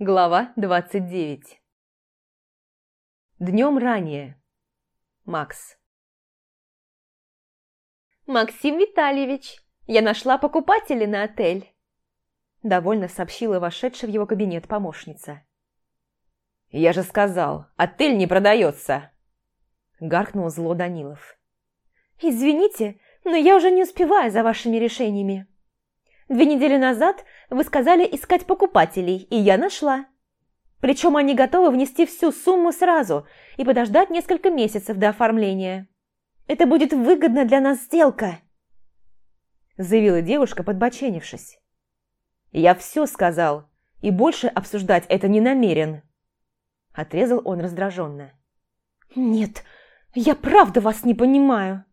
Глава 29 Днем ранее. Макс. «Максим Витальевич, я нашла покупателя на отель», довольно сообщила вошедшая в его кабинет помощница. «Я же сказал, отель не продается!» Гаркнул зло Данилов. «Извините, но я уже не успеваю за вашими решениями. Две недели назад вы сказали искать покупателей, и я нашла. Причем они готовы внести всю сумму сразу и подождать несколько месяцев до оформления. Это будет выгодно для нас сделка», заявила девушка, подбоченившись. «Я все сказал, и больше обсуждать это не намерен». Отрезал он раздраженно. «Нет, я правда вас не понимаю!»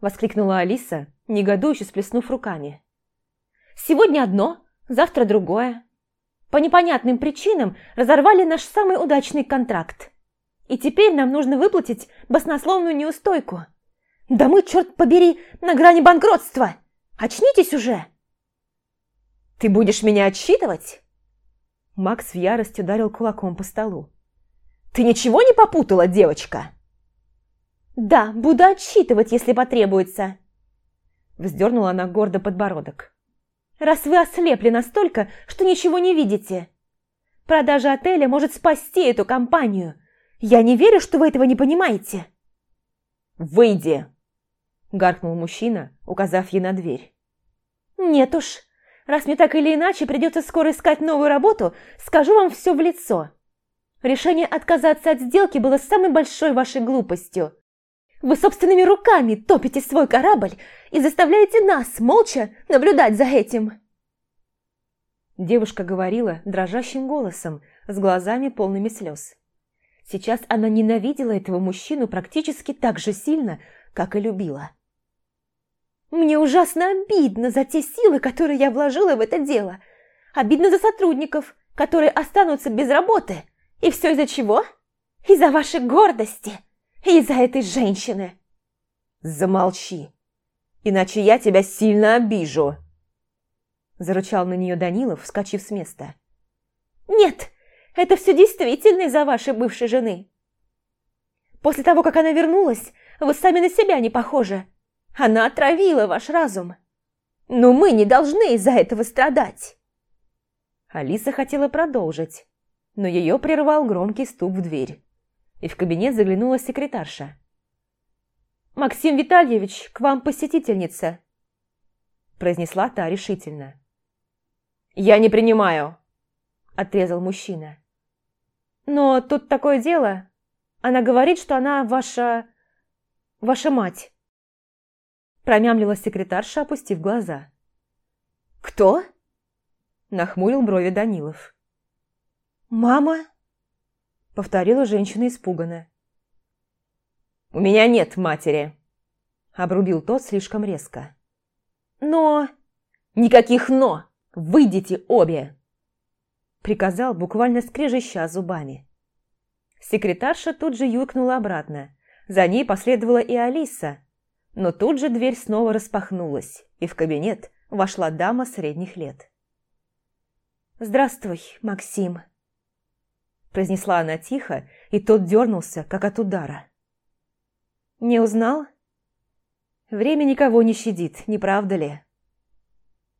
Воскликнула Алиса, негодующе сплеснув руками. «Сегодня одно, завтра другое. По непонятным причинам разорвали наш самый удачный контракт. И теперь нам нужно выплатить баснословную неустойку. Да мы, черт побери, на грани банкротства! Очнитесь уже!» «Ты будешь меня отчитывать?» Макс в ярости ударил кулаком по столу. «Ты ничего не попутала, девочка?» «Да, буду отсчитывать, если потребуется!» Вздернула она гордо подбородок. «Раз вы ослепли настолько, что ничего не видите. Продажа отеля может спасти эту компанию. Я не верю, что вы этого не понимаете!» «Выйди!» – гаркнул мужчина, указав ей на дверь. «Нет уж, Раз мне так или иначе придется скоро искать новую работу, скажу вам все в лицо. Решение отказаться от сделки было самой большой вашей глупостью. Вы собственными руками топите свой корабль и заставляете нас молча наблюдать за этим. Девушка говорила дрожащим голосом, с глазами полными слез. Сейчас она ненавидела этого мужчину практически так же сильно, как и любила. Мне ужасно обидно за те силы, которые я вложила в это дело. Обидно за сотрудников, которые останутся без работы. И все из-за чего? Из-за вашей гордости. И из-за этой женщины. Замолчи, иначе я тебя сильно обижу. Зарычал на нее Данилов, вскочив с места. Нет, это все действительно из-за вашей бывшей жены. После того, как она вернулась, вы сами на себя не похожи. Она отравила ваш разум. Но мы не должны из-за этого страдать. Алиса хотела продолжить, но ее прервал громкий стук в дверь. И в кабинет заглянула секретарша. «Максим Витальевич, к вам посетительница», произнесла та решительно. «Я не принимаю», – отрезал мужчина. «Но тут такое дело. Она говорит, что она ваша... ваша мать» промямлила секретарша, опустив глаза. «Кто?» – нахмурил брови Данилов. «Мама?» – повторила женщина испуганно. «У меня нет матери», – обрубил тот слишком резко. «Но...» «Никаких «но»! Выйдите обе!» Приказал, буквально скрежеща зубами. Секретарша тут же юркнула обратно. За ней последовала и Алиса, но тут же дверь снова распахнулась, и в кабинет вошла дама средних лет. «Здравствуй, Максим», – произнесла она тихо, и тот дернулся, как от удара. «Не узнал?» «Время никого не щадит, не правда ли?»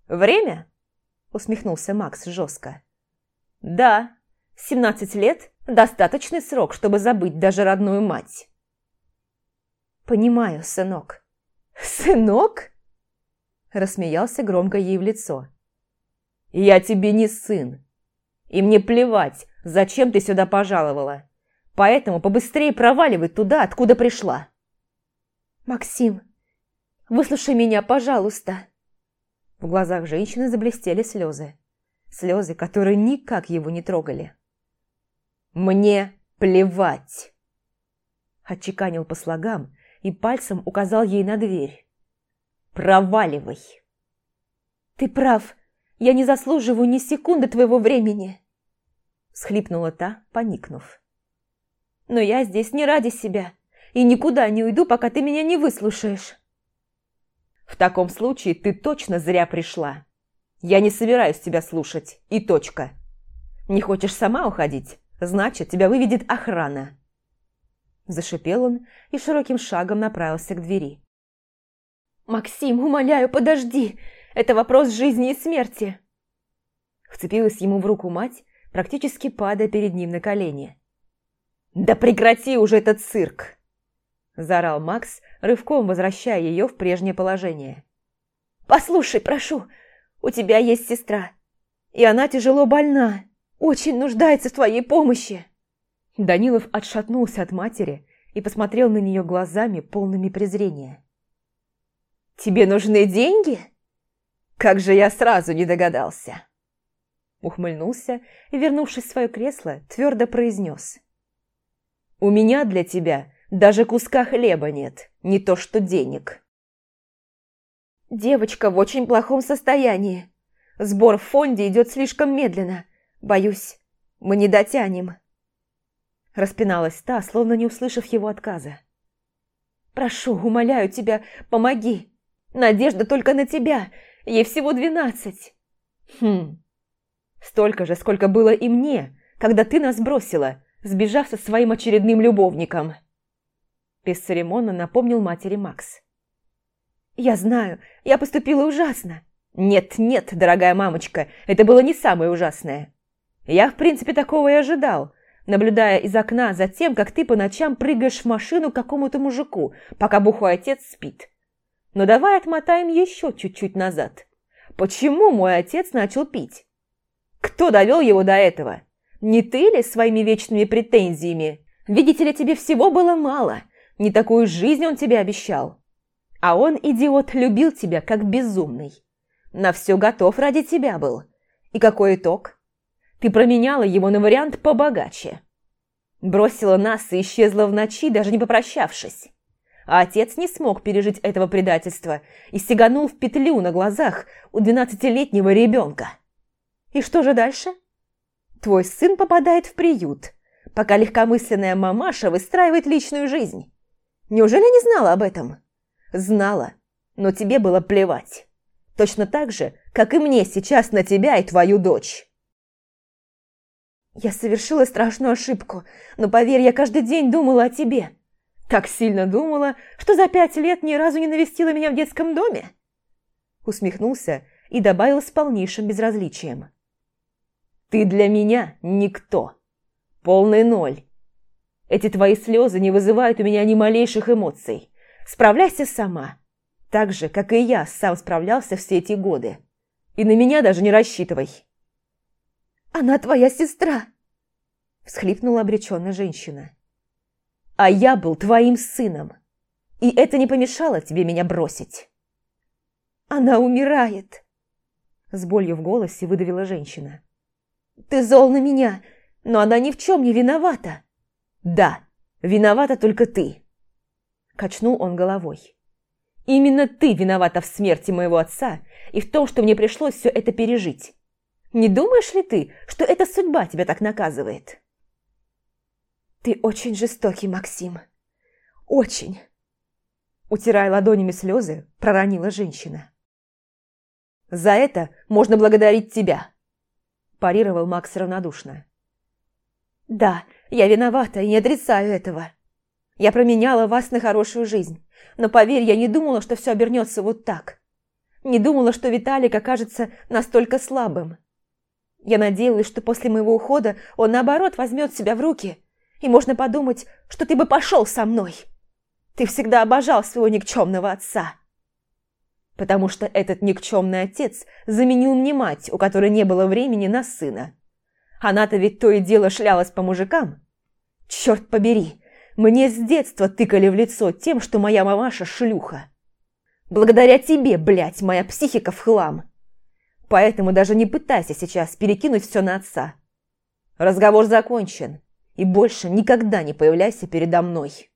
«Время?» – усмехнулся Макс жестко. «Да, семнадцать лет – достаточный срок, чтобы забыть даже родную мать». «Понимаю, сынок», «Сынок?» Рассмеялся громко ей в лицо. «Я тебе не сын. И мне плевать, зачем ты сюда пожаловала. Поэтому побыстрее проваливай туда, откуда пришла». «Максим, выслушай меня, пожалуйста». В глазах женщины заблестели слезы. Слезы, которые никак его не трогали. «Мне плевать!» Отчеканил по слогам, и пальцем указал ей на дверь. «Проваливай!» «Ты прав, я не заслуживаю ни секунды твоего времени!» Схлипнула та, поникнув. «Но я здесь не ради себя, и никуда не уйду, пока ты меня не выслушаешь!» «В таком случае ты точно зря пришла. Я не собираюсь тебя слушать, и точка!» Не хочешь сама уходить? Значит, тебя выведет охрана. Зашипел он и широким шагом направился к двери. «Максим, умоляю, подожди! Это вопрос жизни и смерти!» Вцепилась ему в руку мать, практически падая перед ним на колени. «Да прекрати уже этот цирк!» Заорал Макс, рывком возвращая ее в прежнее положение. «Послушай, прошу, у тебя есть сестра, и она тяжело больна, очень нуждается в твоей помощи!» Данилов отшатнулся от матери и посмотрел на нее глазами, полными презрения. «Тебе нужны деньги? Как же я сразу не догадался!» Ухмыльнулся и, вернувшись в свое кресло, твердо произнес. «У меня для тебя даже куска хлеба нет, не то что денег». «Девочка в очень плохом состоянии. Сбор в фонде идет слишком медленно. Боюсь, мы не дотянем». Распиналась та, словно не услышав его отказа. «Прошу, умоляю тебя, помоги. Надежда только на тебя. Ей всего двенадцать». «Хм. Столько же, сколько было и мне, когда ты нас бросила, сбежав со своим очередным любовником». Бесцеремонно напомнил матери Макс. «Я знаю, я поступила ужасно». «Нет, нет, дорогая мамочка, это было не самое ужасное. Я, в принципе, такого и ожидал» наблюдая из окна за тем, как ты по ночам прыгаешь в машину к какому-то мужику, пока бухой отец спит. Но давай отмотаем еще чуть-чуть назад. Почему мой отец начал пить? Кто довел его до этого? Не ты ли своими вечными претензиями? Видите ли, тебе всего было мало. Не такую жизнь он тебе обещал. А он, идиот, любил тебя как безумный. На все готов ради тебя был. И какой итог? Ты променяла его на вариант побогаче. Бросила нас и исчезла в ночи, даже не попрощавшись. А отец не смог пережить этого предательства и стеганул в петлю на глазах у двенадцатилетнего ребенка. И что же дальше? Твой сын попадает в приют, пока легкомысленная мамаша выстраивает личную жизнь. Неужели не знала об этом? Знала, но тебе было плевать. Точно так же, как и мне сейчас на тебя и твою дочь. Я совершила страшную ошибку, но поверь, я каждый день думала о тебе. Так сильно думала, что за пять лет ни разу не навестила меня в детском доме. Усмехнулся и добавил с полнейшим безразличием. Ты для меня никто. Полный ноль. Эти твои слезы не вызывают у меня ни малейших эмоций. Справляйся сама. Так же, как и я сам справлялся все эти годы. И на меня даже не рассчитывай. «Она твоя сестра!» – всхлипнула обреченная женщина. «А я был твоим сыном, и это не помешало тебе меня бросить». «Она умирает!» – с болью в голосе выдавила женщина. «Ты зол на меня, но она ни в чем не виновата!» «Да, виновата только ты!» – качнул он головой. «Именно ты виновата в смерти моего отца и в том, что мне пришлось все это пережить. Не думаешь ли ты, что эта судьба тебя так наказывает?» «Ты очень жестокий, Максим. Очень!» Утирая ладонями слезы, проронила женщина. «За это можно благодарить тебя», – парировал Макс равнодушно. «Да, я виновата и не отрицаю этого. Я променяла вас на хорошую жизнь, но поверь, я не думала, что все обернется вот так. Не думала, что Виталик окажется настолько слабым. Я надеялась, что после моего ухода он, наоборот, возьмет себя в руки, и можно подумать, что ты бы пошел со мной. Ты всегда обожал своего никчемного отца. Потому что этот никчемный отец заменил мне мать, у которой не было времени на сына. Она-то ведь то и дело шлялась по мужикам. Черт побери, мне с детства тыкали в лицо тем, что моя мамаша шлюха. Благодаря тебе, блядь, моя психика в хлам. Поэтому даже не пытайся сейчас перекинуть все на отца. Разговор закончен, и больше никогда не появляйся передо мной.